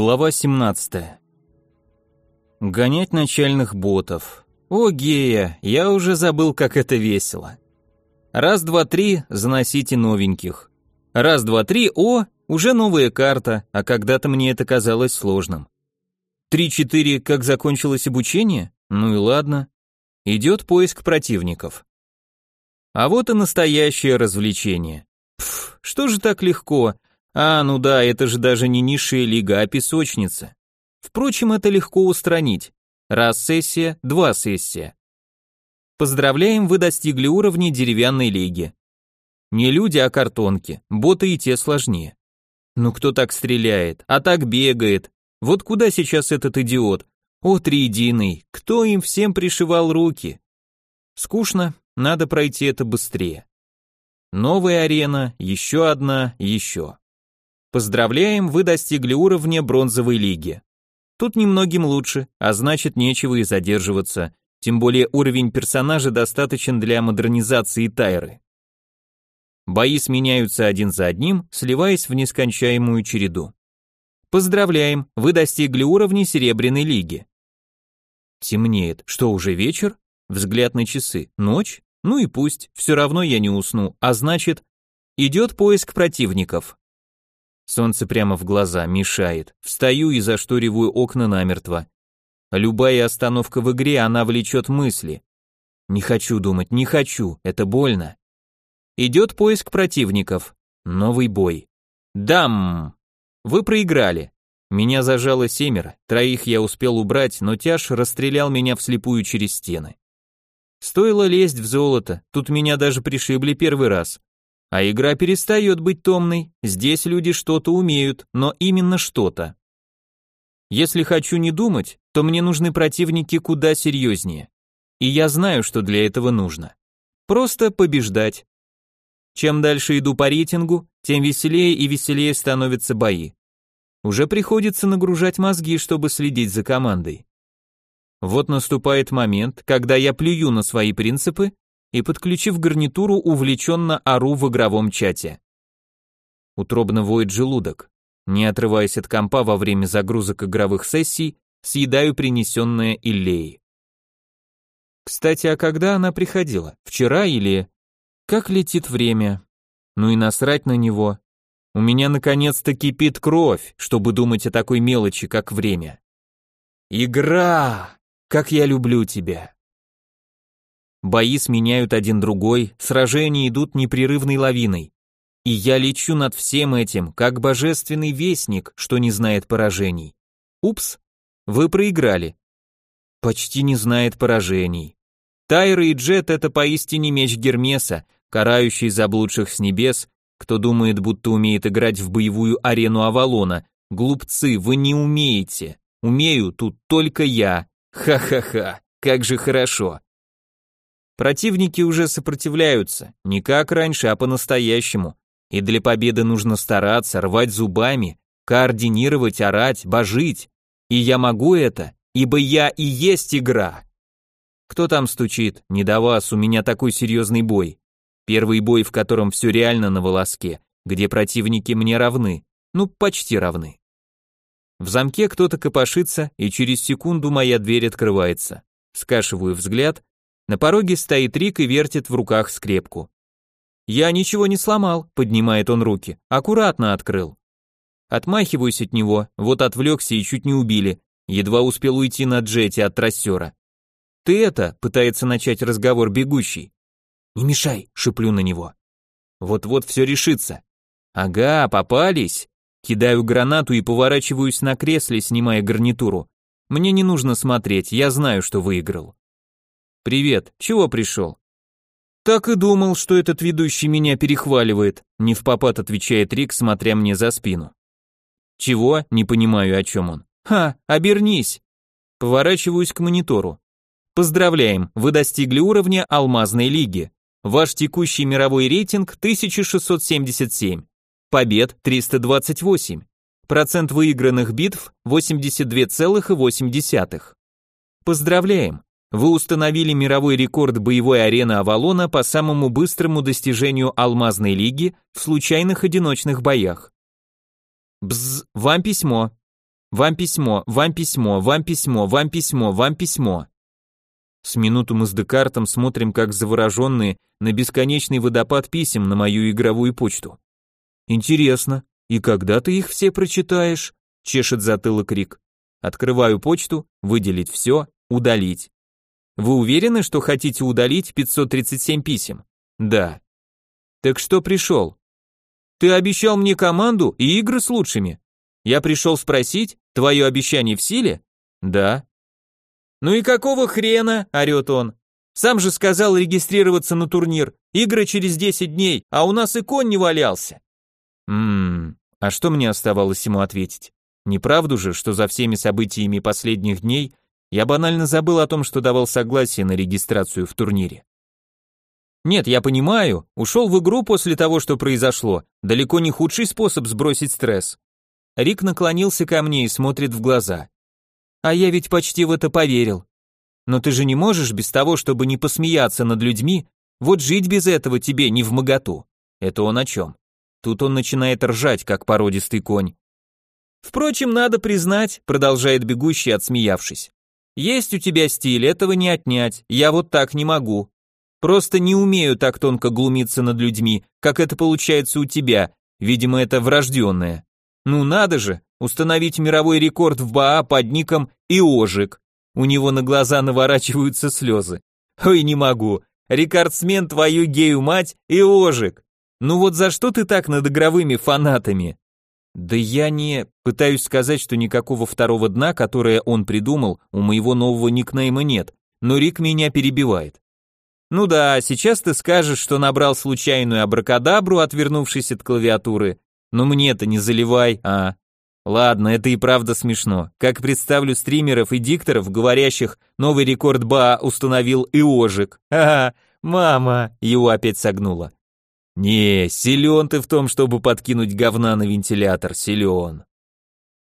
Глава 17. Гонять начальных ботов. О, гея, я уже забыл, как это весело. Раз, два, три, заносите новеньких. Раз, два, три, о, уже новая карта, а когда-то мне это казалось сложным. Три-четыре, как закончилось обучение? Ну и ладно. Идет поиск противников. А вот и настоящее развлечение. Пф, что же так легко? А, ну да, это же даже не низшая лига, а песочница. Впрочем, это легко устранить. Раз сессия, два сессия. Поздравляем, вы достигли уровня деревянной лиги. Не люди, а картонки, боты и те сложнее. Ну кто так стреляет, а так бегает? Вот куда сейчас этот идиот? О, триединый, кто им всем пришивал руки? Скучно, надо пройти это быстрее. Новая арена, еще одна, еще. Поздравляем, вы достигли уровня бронзовой лиги. Тут немногим лучше, а значит нечего и задерживаться, тем более уровень персонажа достаточен для модернизации Тайры. Бои сменяются один за одним, сливаясь в нескончаемую череду. Поздравляем, вы достигли уровня Серебряной лиги. Темнеет. Что, уже вечер? Взгляд на часы. Ночь? Ну и пусть, все равно я не усну, а значит, идет поиск противников. Солнце прямо в глаза, мешает. Встаю и зашториваю окна намертво. Любая остановка в игре, она влечет мысли. Не хочу думать, не хочу, это больно. Идет поиск противников. Новый бой. Дам! Вы проиграли. Меня зажало семеро, троих я успел убрать, но тяж расстрелял меня вслепую через стены. Стоило лезть в золото, тут меня даже пришибли первый раз. А игра перестает быть томной, здесь люди что-то умеют, но именно что-то. Если хочу не думать, то мне нужны противники куда серьезнее. И я знаю, что для этого нужно. Просто побеждать. Чем дальше иду по рейтингу, тем веселее и веселее становятся бои. Уже приходится нагружать мозги, чтобы следить за командой. Вот наступает момент, когда я плюю на свои принципы и, подключив гарнитуру, увлеченно ору в игровом чате. Утробно воет желудок. Не отрываясь от компа во время загрузок игровых сессий, съедаю принесенное Иллей. Кстати, а когда она приходила? Вчера или... Как летит время? Ну и насрать на него. У меня наконец-то кипит кровь, чтобы думать о такой мелочи, как время. Игра! Как я люблю тебя! Бои сменяют один другой, сражения идут непрерывной лавиной. И я лечу над всем этим, как божественный вестник, что не знает поражений. Упс, вы проиграли. Почти не знает поражений. Тайра и Джет — это поистине меч Гермеса, карающий заблудших с небес, кто думает, будто умеет играть в боевую арену Авалона. Глупцы, вы не умеете. Умею тут только я. Ха-ха-ха, как же хорошо. Противники уже сопротивляются, не как раньше, а по-настоящему. И для победы нужно стараться, рвать зубами, координировать, орать, божить. И я могу это, ибо я и есть игра. Кто там стучит? Не до вас, у меня такой серьезный бой. Первый бой, в котором все реально на волоске, где противники мне равны, ну почти равны. В замке кто-то копошится, и через секунду моя дверь открывается. Скашиваю взгляд на пороге стоит Рик и вертит в руках скрепку. «Я ничего не сломал», — поднимает он руки, аккуратно открыл. Отмахиваюсь от него, вот отвлекся и чуть не убили, едва успел уйти на джете от трассера. «Ты это», — пытается начать разговор бегущий. «Не мешай», — шиплю на него. Вот-вот все решится. «Ага, попались». Кидаю гранату и поворачиваюсь на кресле, снимая гарнитуру. Мне не нужно смотреть, я знаю, что выиграл. «Привет, чего пришел?» «Так и думал, что этот ведущий меня перехваливает», не в попад отвечает Рик, смотря мне за спину. «Чего?» Не понимаю, о чем он. «Ха, обернись!» Поворачиваюсь к монитору. Поздравляем, вы достигли уровня Алмазной лиги. Ваш текущий мировой рейтинг 1677. Побед 328. Процент выигранных битв 82,8. Поздравляем, вы установили мировой рекорд боевой арены Авалона по самому быстрому достижению Алмазной лиги в случайных одиночных боях. Бз, вам письмо. Вам письмо, вам письмо, вам письмо, вам письмо, вам письмо. С минуту мы с Декартом смотрим, как завороженные, на бесконечный водопад писем на мою игровую почту. Интересно, и когда ты их все прочитаешь? Чешет затылок Рик. Открываю почту, выделить все, удалить. Вы уверены, что хотите удалить 537 писем? Да. Так что пришел? Ты обещал мне команду и игры с лучшими. Я пришел спросить, твое обещание в силе? Да. Ну и какого хрена, орет он. Сам же сказал регистрироваться на турнир. Игры через 10 дней, а у нас и конь не валялся. Ммм, а что мне оставалось ему ответить? Неправду же, что за всеми событиями последних дней я банально забыл о том, что давал согласие на регистрацию в турнире. Нет, я понимаю, ушел в игру после того, что произошло, далеко не худший способ сбросить стресс. Рик наклонился ко мне и смотрит в глаза. А я ведь почти в это поверил. Но ты же не можешь без того, чтобы не посмеяться над людьми, вот жить без этого тебе не в моготу. Это он о чем? Тут он начинает ржать, как породистый конь. Впрочем, надо признать, продолжает бегущий, отсмеявшись. Есть у тебя стиль, этого не отнять, я вот так не могу. Просто не умею так тонко глумиться над людьми, как это получается у тебя, видимо, это врожденное. Ну надо же, установить мировой рекорд в БАА под ником Иожик. У него на глаза наворачиваются слезы. Ой, не могу. Рекордсмен твою гею мать Иожик. Ну вот за что ты так над игровыми фанатами? Да я не... Пытаюсь сказать, что никакого второго дна, которое он придумал, у моего нового никнейма нет, но Рик меня перебивает. Ну да, сейчас ты скажешь, что набрал случайную абракадабру, отвернувшись от клавиатуры, но мне-то не заливай, а... Ладно, это и правда смешно. Как представлю стримеров и дикторов, говорящих, новый рекорд БА установил Иожик. Ха-ха, мама, его опять согнула. Не, силен ты в том, чтобы подкинуть говна на вентилятор, силен.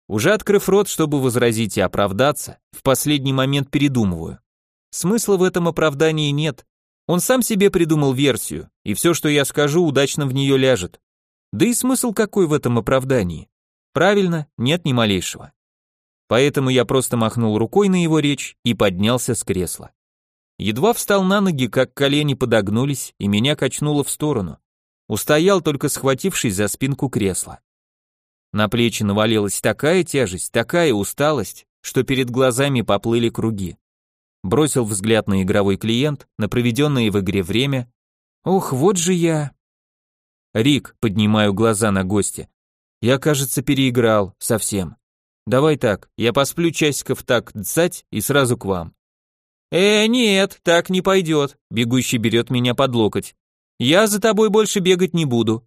Уже открыв рот, чтобы возразить и оправдаться, в последний момент передумываю. Смысла в этом оправдании нет. Он сам себе придумал версию, и все, что я скажу, удачно в нее ляжет. Да и смысл какой в этом оправдании? Правильно, нет ни малейшего. Поэтому я просто махнул рукой на его речь и поднялся с кресла. Едва встал на ноги, как колени подогнулись, и меня качнуло в сторону. Устоял, только схватившись за спинку кресла. На плечи навалилась такая тяжесть, такая усталость, что перед глазами поплыли круги. Бросил взгляд на игровой клиент, на проведенное в игре время. Ох, вот же я. Рик, поднимаю глаза на гостя. Я, кажется, переиграл совсем. Давай так, я посплю часиков так дзать и сразу к вам. Э, нет, так не пойдет. Бегущий берет меня под локоть. Я за тобой больше бегать не буду.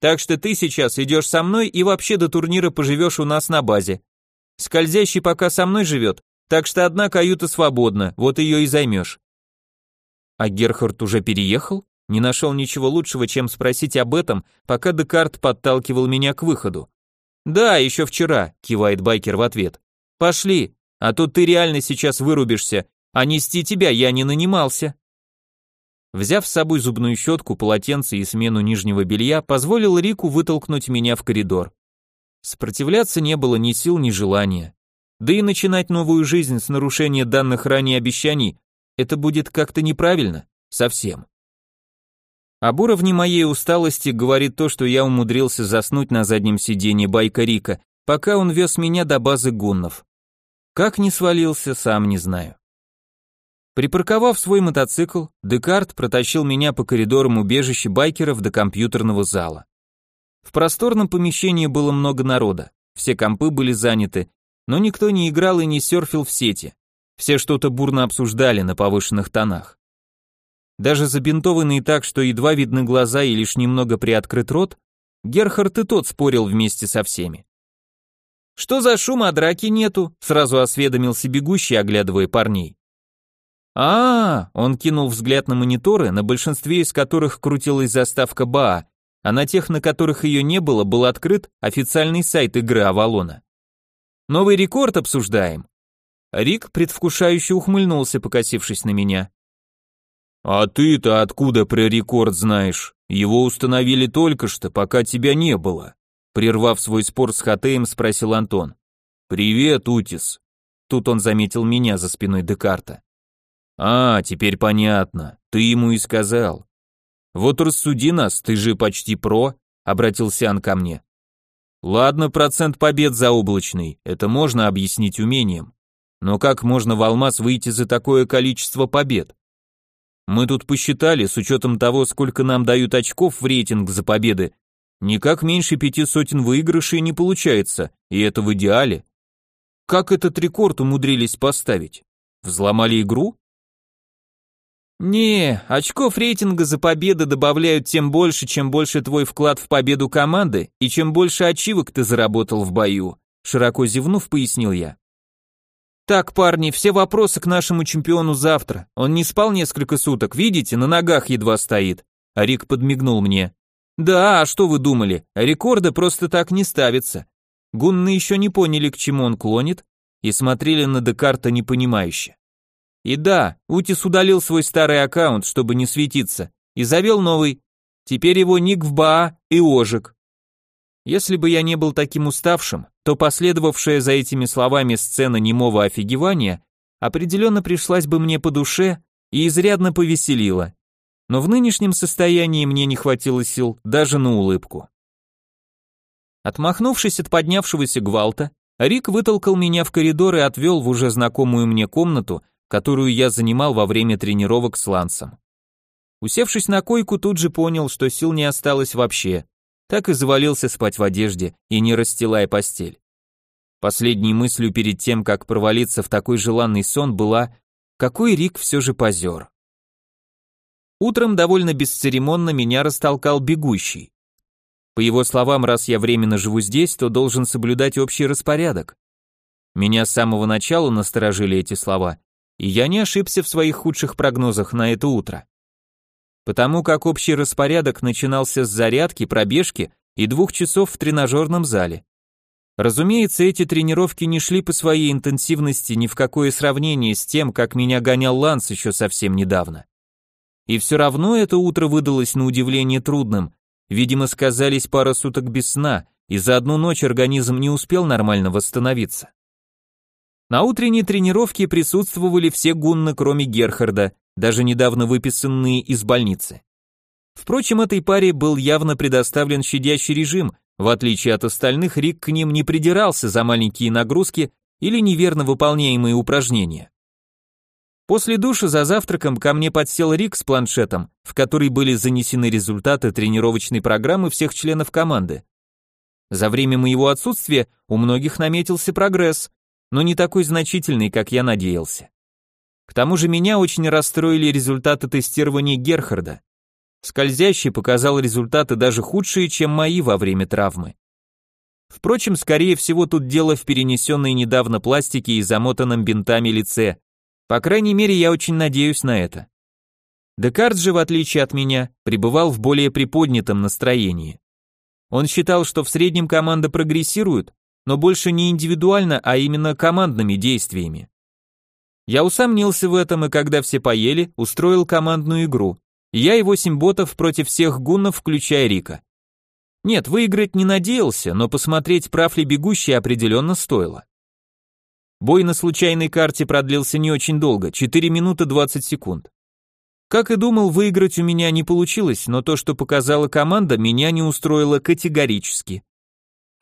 Так что ты сейчас идешь со мной и вообще до турнира поживешь у нас на базе. Скользящий пока со мной живет, так что одна каюта свободна, вот ее и займешь. А Герхард уже переехал? Не нашел ничего лучшего, чем спросить об этом, пока Декарт подталкивал меня к выходу. «Да, еще вчера», — кивает байкер в ответ. «Пошли, а то ты реально сейчас вырубишься, а нести тебя я не нанимался». Взяв с собой зубную щетку, полотенце и смену нижнего белья, позволил Рику вытолкнуть меня в коридор. Сопротивляться не было ни сил, ни желания. Да и начинать новую жизнь с нарушения данных ранее обещаний – это будет как-то неправильно, совсем. Об уровне моей усталости говорит то, что я умудрился заснуть на заднем сиденье байка Рика, пока он вез меня до базы гуннов. Как не свалился, сам не знаю. Припарковав свой мотоцикл, Декарт протащил меня по коридорам убежища байкеров до компьютерного зала. В просторном помещении было много народа, все компы были заняты, но никто не играл и не серфил в сети. Все что-то бурно обсуждали на повышенных тонах. Даже забинтованный так, что едва видны глаза и лишь немного приоткрыт рот, Герхард и тот спорил вместе со всеми. «Что за шум, а драки нету?» — сразу осведомился бегущий, оглядывая парней. А, он кинул взгляд на мониторы, на большинстве из которых крутилась заставка БА, а на тех, на которых ее не было, был открыт официальный сайт игры Авалона. Новый рекорд обсуждаем. Рик предвкушающе ухмыльнулся, покосившись на меня. А ты-то откуда про рекорд знаешь? Его установили только что, пока тебя не было. Прервав свой спор с Хатеем, спросил Антон. «Привет, Утис!» Тут он заметил меня за спиной Декарта. «А, теперь понятно, ты ему и сказал. Вот рассуди нас, ты же почти про», — обратился он ко мне. «Ладно, процент побед заоблачный, это можно объяснить умением. Но как можно в алмаз выйти за такое количество побед? Мы тут посчитали, с учетом того, сколько нам дают очков в рейтинг за победы, никак меньше пяти сотен выигрышей не получается, и это в идеале. Как этот рекорд умудрились поставить? Взломали игру? Не, очков рейтинга за победы добавляют тем больше, чем больше твой вклад в победу команды и чем больше ачивок ты заработал в бою, широко зевнув, пояснил я. Так, парни, все вопросы к нашему чемпиону завтра. Он не спал несколько суток, видите, на ногах едва стоит. А Рик подмигнул мне. Да, а что вы думали? Рекорды просто так не ставятся. Гунны еще не поняли, к чему он клонит, и смотрели на Декарта непонимающе. И да, Утис удалил свой старый аккаунт, чтобы не светиться, и завел новый. Теперь его ник в Баа и Ожик. Если бы я не был таким уставшим, то последовавшая за этими словами сцена немого офигевания определенно пришлась бы мне по душе и изрядно повеселила. Но в нынешнем состоянии мне не хватило сил даже на улыбку. Отмахнувшись от поднявшегося гвалта, Рик вытолкал меня в коридор и отвел в уже знакомую мне комнату, которую я занимал во время тренировок с Лансом. Усевшись на койку, тут же понял, что сил не осталось вообще, так и завалился спать в одежде и не расстилая постель. Последней мыслью перед тем, как провалиться в такой желанный сон, была «Какой Рик все же позер». Утром довольно бесцеремонно меня растолкал бегущий. По его словам, раз я временно живу здесь, то должен соблюдать общий распорядок. Меня с самого начала насторожили эти слова, и я не ошибся в своих худших прогнозах на это утро. Потому как общий распорядок начинался с зарядки, пробежки и двух часов в тренажерном зале. Разумеется, эти тренировки не шли по своей интенсивности ни в какое сравнение с тем, как меня гонял Ланс еще совсем недавно. И все равно это утро выдалось на удивление трудным, Видимо, сказались пара суток без сна, и за одну ночь организм не успел нормально восстановиться. На утренней тренировке присутствовали все гунны, кроме Герхарда, даже недавно выписанные из больницы. Впрочем, этой паре был явно предоставлен щадящий режим, в отличие от остальных, Рик к ним не придирался за маленькие нагрузки или неверно выполняемые упражнения. После душа за завтраком ко мне подсел Рик с планшетом, в который были занесены результаты тренировочной программы всех членов команды. За время моего отсутствия у многих наметился прогресс, но не такой значительный, как я надеялся. К тому же меня очень расстроили результаты тестирования Герхарда. Скользящий показал результаты даже худшие, чем мои во время травмы. Впрочем, скорее всего, тут дело в перенесенной недавно пластике и замотанном бинтами лице, по крайней мере, я очень надеюсь на это. Декарт же, в отличие от меня, пребывал в более приподнятом настроении. Он считал, что в среднем команда прогрессирует, но больше не индивидуально, а именно командными действиями. Я усомнился в этом и когда все поели, устроил командную игру. Я и восемь ботов против всех гуннов, включая Рика. Нет, выиграть не надеялся, но посмотреть, прав ли бегущий, определенно стоило. Бой на случайной карте продлился не очень долго, 4 минуты 20 секунд. Как и думал, выиграть у меня не получилось, но то, что показала команда, меня не устроило категорически.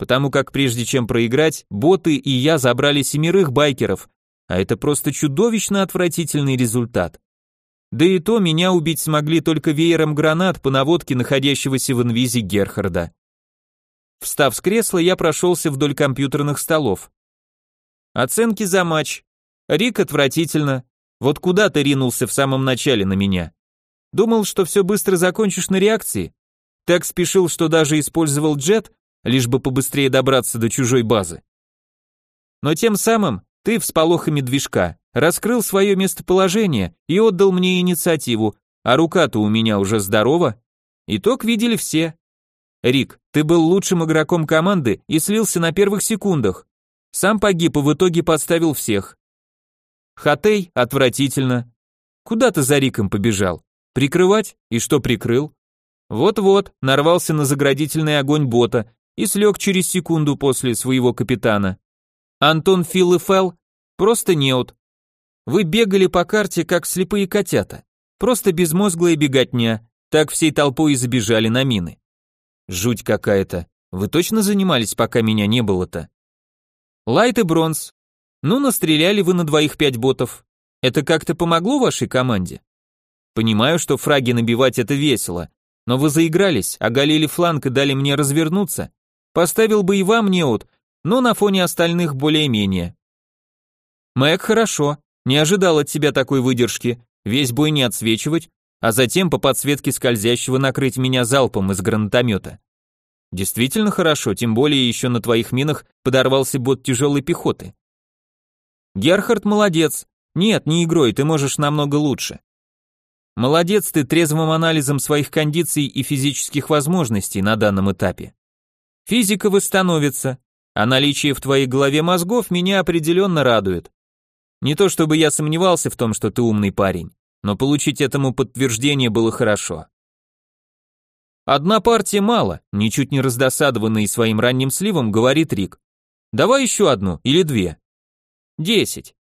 Потому как прежде чем проиграть, боты и я забрали семерых байкеров, а это просто чудовищно отвратительный результат. Да и то меня убить смогли только веером гранат по наводке находящегося в инвизе Герхарда. Встав с кресла, я прошелся вдоль компьютерных столов. Оценки за матч. Рик отвратительно. Вот куда ты ринулся в самом начале на меня? Думал, что все быстро закончишь на реакции? Так спешил, что даже использовал джет, лишь бы побыстрее добраться до чужой базы. Но тем самым ты всполохами движка раскрыл свое местоположение и отдал мне инициативу, а рука-то у меня уже здорова. Итог видели все. Рик, ты был лучшим игроком команды и слился на первых секундах. Сам погиб и в итоге подставил всех. Хатей отвратительно. Куда ты за Риком побежал? Прикрывать? И что прикрыл? Вот-вот, нарвался на заградительный огонь бота и слег через секунду после своего капитана. Антон Фил и Фел? Просто неуд. Вы бегали по карте, как слепые котята. Просто безмозглая беготня, так всей толпой и забежали на мины. Жуть какая-то. Вы точно занимались, пока меня не было-то? Лайт и Бронз. Ну, настреляли вы на двоих пять ботов. Это как-то помогло вашей команде? Понимаю, что фраги набивать это весело, но вы заигрались, оголили фланг и дали мне развернуться. Поставил бы и вам неот, но на фоне остальных более-менее. Мэг, хорошо, не ожидал от тебя такой выдержки, весь бой не отсвечивать, а затем по подсветке скользящего накрыть меня залпом из гранатомета. Действительно хорошо, тем более еще на твоих минах подорвался бот тяжелой пехоты. Герхард молодец. Нет, не игрой, ты можешь намного лучше. Молодец ты трезвым анализом своих кондиций и физических возможностей на данном этапе. Физика восстановится, а наличие в твоей голове мозгов меня определенно радует. Не то чтобы я сомневался в том, что ты умный парень но получить этому подтверждение было хорошо. Одна партия мало, ничуть не раздосадованный своим ранним сливом, говорит Рик. Давай еще одну или две. Десять.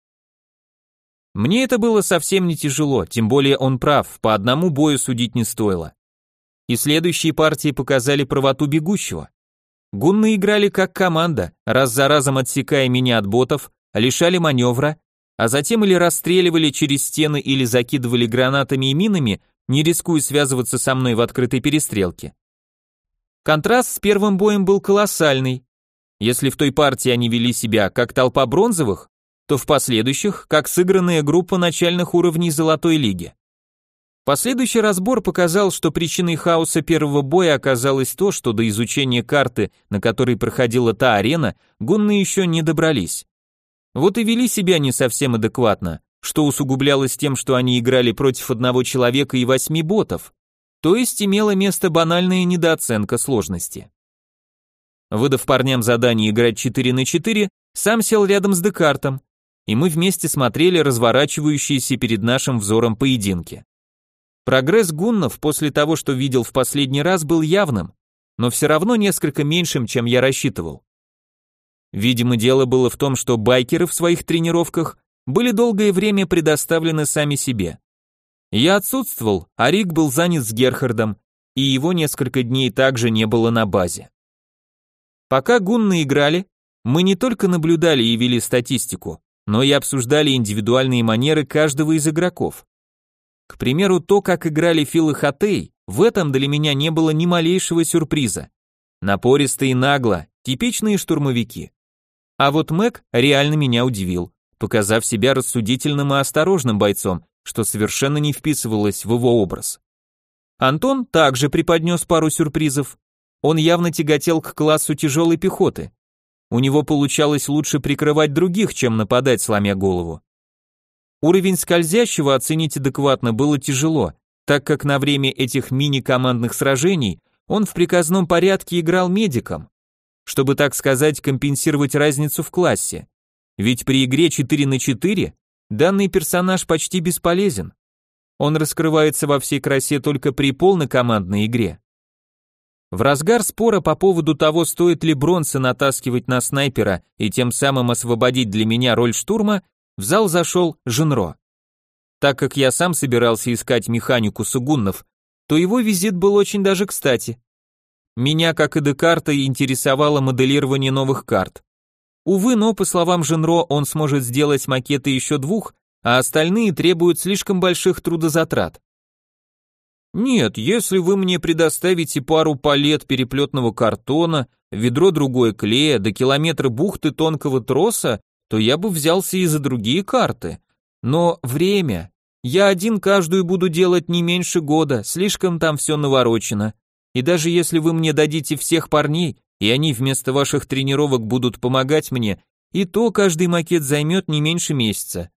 Мне это было совсем не тяжело, тем более он прав, по одному бою судить не стоило. И следующие партии показали правоту бегущего. Гунны играли как команда, раз за разом отсекая меня от ботов, лишали маневра, а затем или расстреливали через стены или закидывали гранатами и минами, не рискуя связываться со мной в открытой перестрелке. Контраст с первым боем был колоссальный. Если в той партии они вели себя как толпа бронзовых, то в последующих как сыгранная группа начальных уровней Золотой лиги. Последующий разбор показал, что причиной хаоса первого боя оказалось то, что до изучения карты, на которой проходила та арена, гунны еще не добрались. Вот и вели себя не совсем адекватно, что усугублялось тем, что они играли против одного человека и восьми ботов, то есть имела место банальная недооценка сложности. Выдав парням задание играть 4 на 4, сам сел рядом с Декартом, и мы вместе смотрели разворачивающиеся перед нашим взором поединки. Прогресс гуннов после того, что видел в последний раз, был явным, но все равно несколько меньшим, чем я рассчитывал. Видимо, дело было в том, что байкеры в своих тренировках были долгое время предоставлены сами себе. Я отсутствовал, а Рик был занят с Герхардом, и его несколько дней также не было на базе. Пока гунны играли, мы не только наблюдали и вели статистику, но и обсуждали индивидуальные манеры каждого из игроков. К примеру, то, как играли Фил и Хатей, в этом для меня не было ни малейшего сюрприза. Напористо и нагло, типичные штурмовики. А вот Мэг реально меня удивил, показав себя рассудительным и осторожным бойцом, что совершенно не вписывалось в его образ. Антон также преподнес пару сюрпризов. Он явно тяготел к классу тяжелой пехоты. У него получалось лучше прикрывать других, чем нападать, сломя голову. Уровень скользящего оценить адекватно было тяжело, так как на время этих мини-командных сражений он в приказном порядке играл медиком чтобы, так сказать, компенсировать разницу в классе. Ведь при игре 4 на 4 данный персонаж почти бесполезен. Он раскрывается во всей красе только при полнокомандной игре. В разгар спора по поводу того, стоит ли Бронса натаскивать на снайпера и тем самым освободить для меня роль штурма, в зал зашел Женро. Так как я сам собирался искать механику сугуннов, то его визит был очень даже кстати. Меня, как и Декарта, интересовало моделирование новых карт. Увы, но, по словам Женро, он сможет сделать макеты еще двух, а остальные требуют слишком больших трудозатрат. Нет, если вы мне предоставите пару палет переплетного картона, ведро другое клея, до километра бухты тонкого троса, то я бы взялся и за другие карты. Но время. Я один каждую буду делать не меньше года, слишком там все наворочено. И даже если вы мне дадите всех парней, и они вместо ваших тренировок будут помогать мне, и то каждый макет займет не меньше месяца.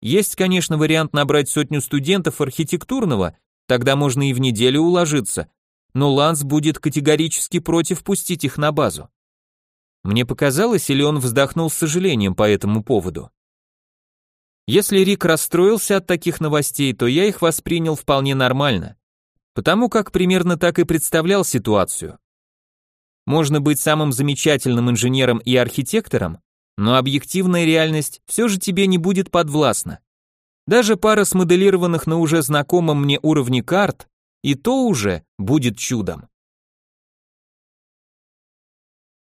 Есть, конечно, вариант набрать сотню студентов архитектурного, тогда можно и в неделю уложиться, но Ланс будет категорически против пустить их на базу. Мне показалось, или он вздохнул с сожалением по этому поводу. Если Рик расстроился от таких новостей, то я их воспринял вполне нормально потому как примерно так и представлял ситуацию. Можно быть самым замечательным инженером и архитектором, но объективная реальность все же тебе не будет подвластна. Даже пара смоделированных на уже знакомом мне уровне карт, и то уже будет чудом.